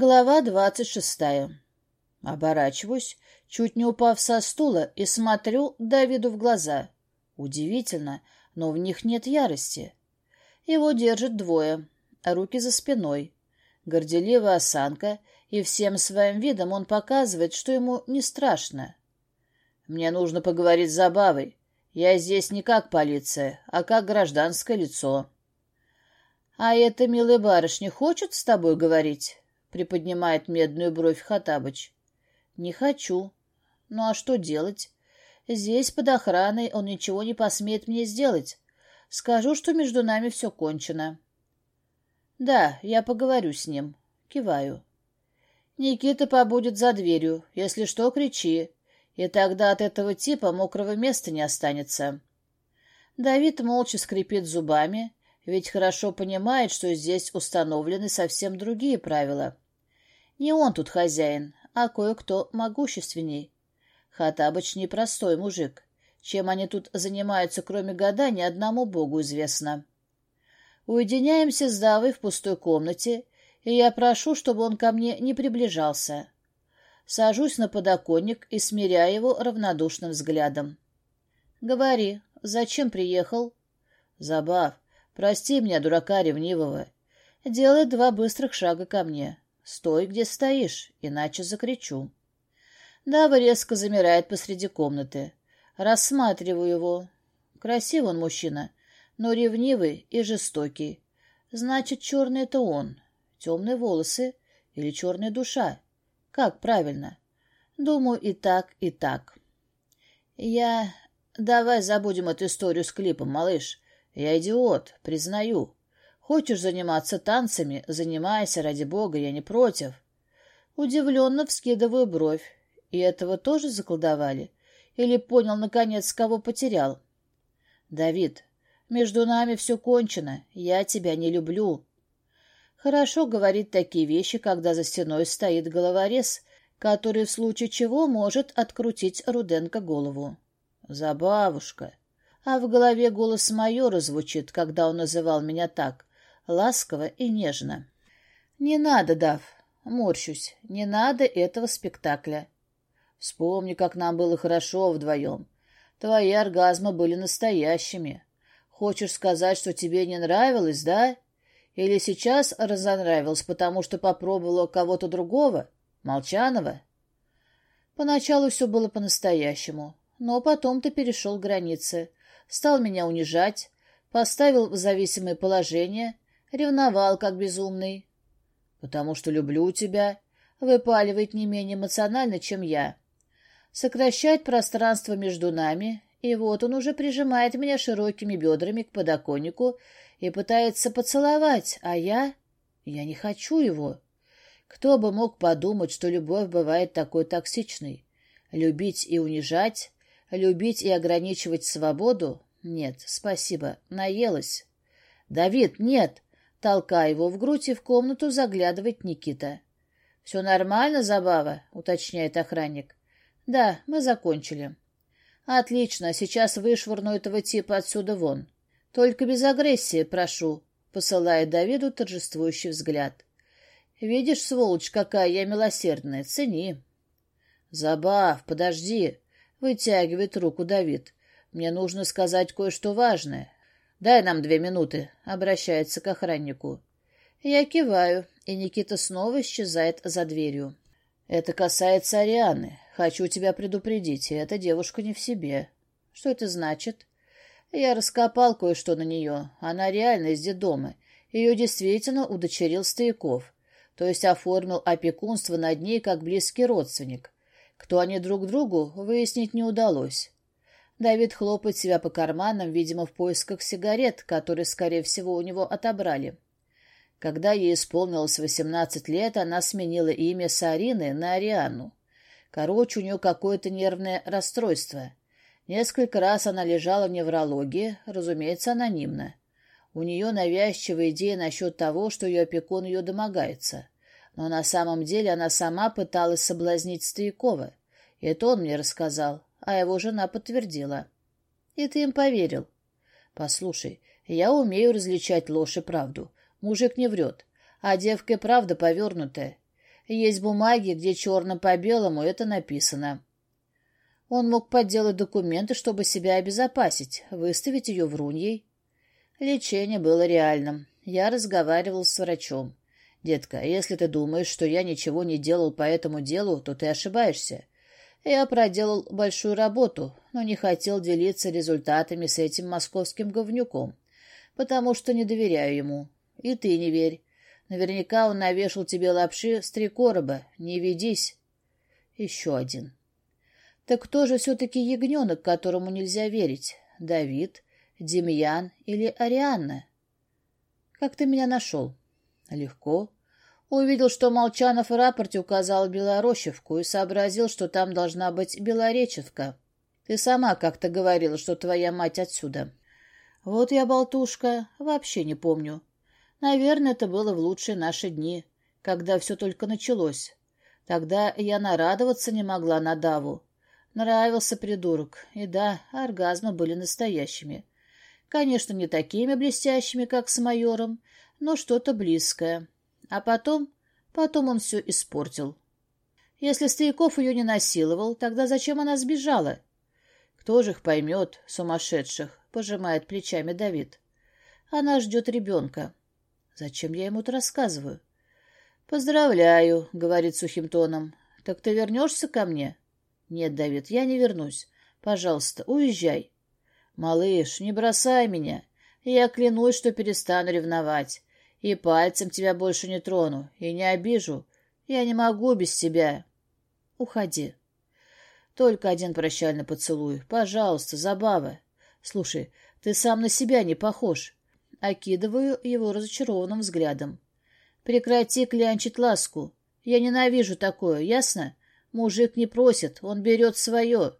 Глава двадцать шестая. Оборачиваюсь, чуть не упав со стула, и смотрю Давиду в глаза. Удивительно, но в них нет ярости. Его держат двое, руки за спиной. Горделивая осанка, и всем своим видом он показывает, что ему не страшно. Мне нужно поговорить с Забавой. Я здесь не как полиция, а как гражданское лицо. — А эта милая барышня хочет с тобой говорить? — приподнимает медную бровь Хатабыч. «Не хочу. Ну а что делать? Здесь, под охраной, он ничего не посмеет мне сделать. Скажу, что между нами все кончено». «Да, я поговорю с ним». Киваю. «Никита побудет за дверью. Если что, кричи. И тогда от этого типа мокрого места не останется». Давид молча скрипит зубами, ведь хорошо понимает, что здесь установлены совсем другие правила. Не он тут хозяин, а кое-кто могущественней. Хатабыч непростой мужик. Чем они тут занимаются, кроме гадания, одному богу известно. Уединяемся с Давой в пустой комнате, и я прошу, чтобы он ко мне не приближался. Сажусь на подоконник и смиряю его равнодушным взглядом. — Говори, зачем приехал? — Забав, Прости меня, дурака ревнивого. Делает два быстрых шага ко мне. Стой, где стоишь, иначе закричу. Дава резко замирает посреди комнаты. Рассматриваю его. Красивый он мужчина, но ревнивый и жестокий. Значит, черный — это он. Темные волосы или черная душа? Как правильно? Думаю, и так, и так. Я... Давай забудем эту историю с клипом, малыш. Я идиот, признаю. Хочешь заниматься танцами, занимайся, ради бога, я не против. Удивленно вскидываю бровь. И этого тоже заколдовали? Или понял, наконец, кого потерял? Давид, между нами все кончено, я тебя не люблю. Хорошо говорить такие вещи, когда за стеной стоит головорез, который в случае чего может открутить Руденко голову. Забавушка а в голове голос майора звучит, когда он называл меня так, ласково и нежно. «Не надо, Дав, морщусь, не надо этого спектакля. Вспомни, как нам было хорошо вдвоем. Твои оргазмы были настоящими. Хочешь сказать, что тебе не нравилось, да? Или сейчас разонравилось, потому что попробовала кого-то другого? Молчанова?» Поначалу все было по-настоящему, но потом ты перешел границы, стал меня унижать, поставил в зависимое положение, ревновал как безумный. «Потому что люблю тебя», выпаливает не менее эмоционально, чем я. Сокращать пространство между нами, и вот он уже прижимает меня широкими бедрами к подоконнику и пытается поцеловать, а я... Я не хочу его. Кто бы мог подумать, что любовь бывает такой токсичной? Любить и унижать, Любить и ограничивать свободу? Нет, спасибо, наелась. Давид, нет! Толкая его в грудь и в комнату заглядывает Никита. «Все нормально, Забава?» — уточняет охранник. «Да, мы закончили». «Отлично, сейчас вышвырну этого типа отсюда вон. Только без агрессии, прошу», — посылает Давиду торжествующий взгляд. «Видишь, сволочь, какая я милосердная, цени». «Забав, подожди», Вытягивает руку Давид. «Мне нужно сказать кое-что важное. Дай нам две минуты», — обращается к охраннику. Я киваю, и Никита снова исчезает за дверью. «Это касается Арианы. Хочу тебя предупредить, эта девушка не в себе». «Что это значит?» «Я раскопал кое-что на нее. Она реально из детдома. Ее действительно удочерил Стояков, то есть оформил опекунство над ней как близкий родственник. Кто они друг другу, выяснить не удалось. Давид хлопает себя по карманам, видимо, в поисках сигарет, которые, скорее всего, у него отобрали. Когда ей исполнилось 18 лет, она сменила имя Сарины на Ариану. Короче, у нее какое-то нервное расстройство. Несколько раз она лежала в неврологии, разумеется, анонимно. У нее навязчивая идея насчет того, что ее опекун ее домогается. Но на самом деле она сама пыталась соблазнить Стоякова. Это он мне рассказал, а его жена подтвердила. И ты им поверил. Послушай, я умею различать ложь и правду. Мужик не врет, а девка и правда повернутая. Есть бумаги, где черным по белому это написано. Он мог подделать документы, чтобы себя обезопасить, выставить ее вруньей. Лечение было реальным. Я разговаривал с врачом. «Детка, если ты думаешь, что я ничего не делал по этому делу, то ты ошибаешься. Я проделал большую работу, но не хотел делиться результатами с этим московским говнюком, потому что не доверяю ему. И ты не верь. Наверняка он навешал тебе лапши с три короба. Не ведись. Еще один. Так кто же все-таки ягненок, которому нельзя верить? Давид, Демьян или Арианна? Как ты меня нашел? Легко. Увидел, что Молчанов в рапорте указал Белорощевку и сообразил, что там должна быть Белоречевка. Ты сама как-то говорила, что твоя мать отсюда. Вот я, болтушка, вообще не помню. Наверное, это было в лучшие наши дни, когда все только началось. Тогда я нарадоваться не могла на Даву. Нравился придурок. И да, оргазмы были настоящими. Конечно, не такими блестящими, как с майором, но что-то близкое. А потом... Потом он все испортил. Если Стояков ее не насиловал, тогда зачем она сбежала? Кто же их поймет, сумасшедших, пожимает плечами Давид. Она ждет ребенка. Зачем я ему это рассказываю? «Поздравляю», — говорит сухим тоном. «Так ты вернешься ко мне?» «Нет, Давид, я не вернусь. Пожалуйста, уезжай». «Малыш, не бросай меня. Я клянусь, что перестану ревновать. И пальцем тебя больше не трону, и не обижу. Я не могу без тебя. Уходи. Только один прощальный поцелуй. Пожалуйста, забава. Слушай, ты сам на себя не похож. Окидываю его разочарованным взглядом. Прекрати клянчить ласку. Я ненавижу такое, ясно? Мужик не просит, он берет свое.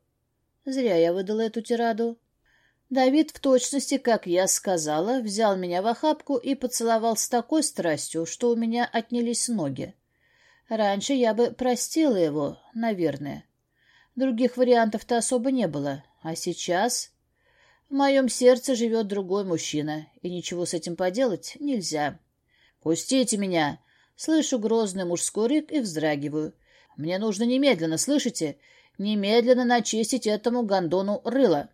Зря я выдала эту тираду. Давид в точности, как я сказала, взял меня в охапку и поцеловал с такой страстью, что у меня отнялись ноги. Раньше я бы простила его, наверное. Других вариантов-то особо не было. А сейчас... В моем сердце живет другой мужчина, и ничего с этим поделать нельзя. «Пустите меня!» Слышу грозный мужской рык и вздрагиваю. «Мне нужно немедленно, слышите? Немедленно начистить этому гондону рыло!»